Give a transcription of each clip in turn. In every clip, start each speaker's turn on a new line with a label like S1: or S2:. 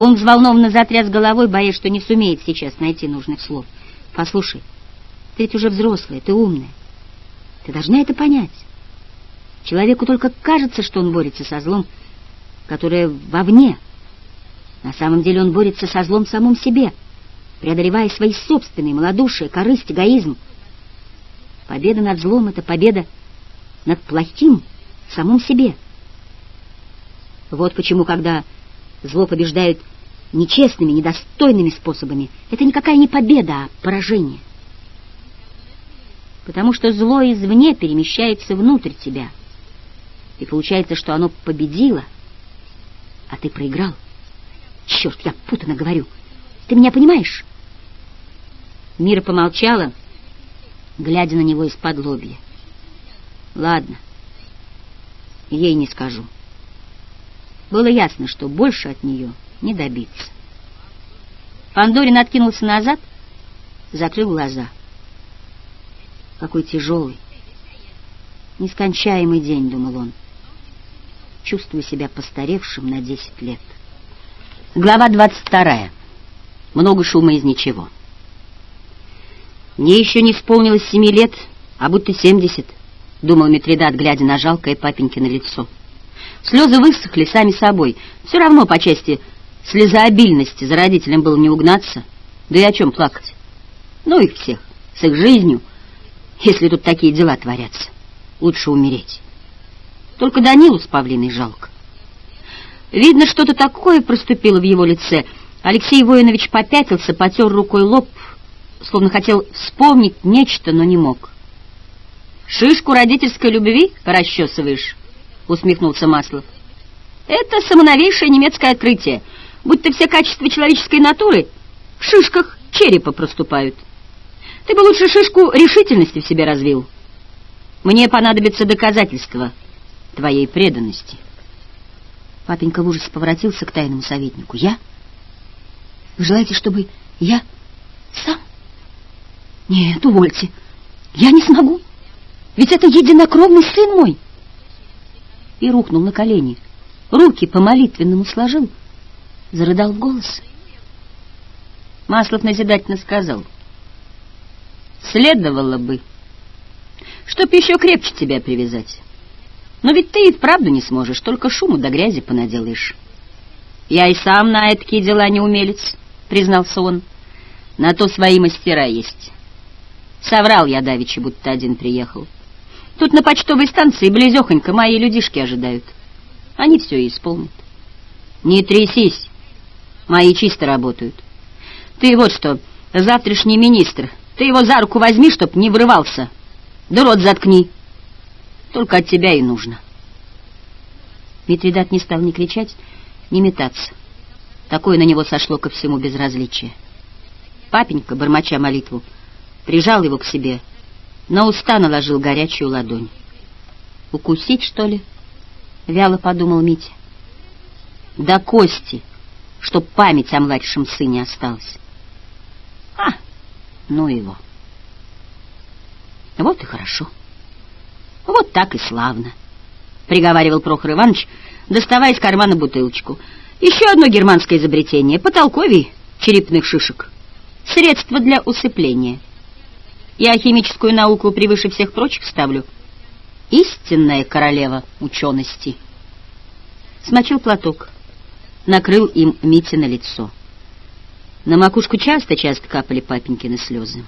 S1: Он взволнованно затряс головой, боясь, что не сумеет сейчас найти нужных слов. «Послушай, ты ведь уже взрослая, ты умная. Ты должна это понять. Человеку только кажется, что он борется со злом, которое вовне. На самом деле он борется со злом в самом себе, преодолевая свои собственные малодушие, корысть, эгоизм. Победа над злом — это победа над плохим в самом себе. Вот почему, когда Зло побеждают нечестными, недостойными способами. Это никакая не победа, а поражение. Потому что зло извне перемещается внутрь тебя. И получается, что оно победило, а ты проиграл. Черт, я путано говорю. Ты меня понимаешь? Мира помолчала, глядя на него из-под лобья. Ладно, ей не скажу. Было ясно, что больше от нее не добиться. Фандорин откинулся назад, закрыл глаза. Какой тяжелый, нескончаемый день, думал он. Чувствую себя постаревшим на десять лет. Глава двадцать вторая. Много шума из ничего. Мне еще не исполнилось семи лет, а будто семьдесят, думал Митридат, глядя на жалкое папенькино лицо. Слезы высохли сами собой. Все равно по части слезообильности за родителям было не угнаться. Да и о чем плакать? Ну их всех, с их жизнью, если тут такие дела творятся. Лучше умереть. Только Данилу с Павлиной жалко. Видно, что-то такое проступило в его лице. Алексей Воинович попятился, потер рукой лоб, словно хотел вспомнить нечто, но не мог. «Шишку родительской любви расчесываешь?» — усмехнулся Маслов. «Это самоновейшее немецкое открытие, будто все качества человеческой натуры в шишках черепа проступают. Ты бы лучше шишку решительности в себе развил. Мне понадобится доказательство твоей преданности». Папенька в ужасе поворотился к тайному советнику. «Я? Вы желаете, чтобы я сам? Нет, увольте. Я не смогу. Ведь это единокровный сын мой» и рухнул на колени. Руки по-молитвенному сложил, зарыдал в голос. Маслов назидательно сказал. Следовало бы, чтоб еще крепче тебя привязать. Но ведь ты и вправду не сможешь, только шуму да грязи понаделаешь. Я и сам на такие дела не умелец, признался он. На то свои мастера есть. Соврал я давеча, будто один приехал. Тут на почтовой станции близехонько мои людишки ожидают. Они все исполнят. Не трясись, мои чисто работают. Ты вот что, завтрашний министр, ты его за руку возьми, чтоб не врывался. Да рот заткни. Только от тебя и нужно. Митридат не стал ни кричать, ни метаться. Такое на него сошло ко всему безразличие. Папенька, бормоча молитву, прижал его к себе — на уста наложил горячую ладонь. «Укусить, что ли?» — вяло подумал Митя. «До кости, чтоб память о младшем сыне осталась». «А, ну его». «Вот и хорошо. Вот так и славно», — приговаривал Прохор Иванович, доставая из кармана бутылочку. «Еще одно германское изобретение — потолковий черепных шишек. Средство для усыпления». Я химическую науку превыше всех прочих ставлю. Истинная королева учености. Смочил платок, накрыл им Мите на лицо. На макушку часто-часто капали папенькины слезы.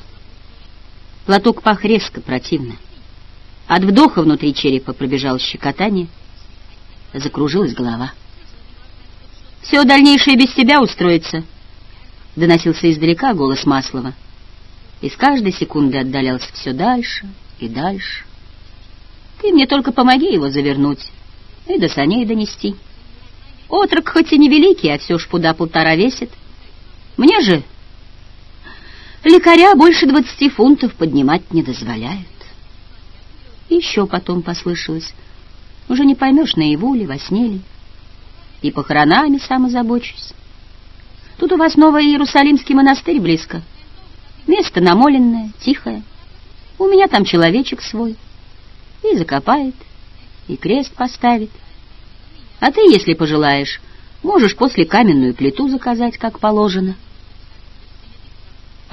S1: Платок пах резко, противно. От вдоха внутри черепа пробежало щекотание, закружилась голова. «Все дальнейшее без тебя устроится», — доносился издалека голос Маслова и с каждой секунды отдалялся все дальше и дальше. Ты мне только помоги его завернуть и до саней донести. Отрок хоть и невеликий, а все ж пуда полтора весит. Мне же лекаря больше двадцати фунтов поднимать не дозволяют. еще потом послышалось, уже не поймешь, наяву ли, во сне ли. И похоронами сам озабочусь. Тут у вас новый Иерусалимский монастырь близко — Место намоленное, тихое. У меня там человечек свой. И закопает, и крест поставит. А ты, если пожелаешь, Можешь после каменную плиту заказать, как положено.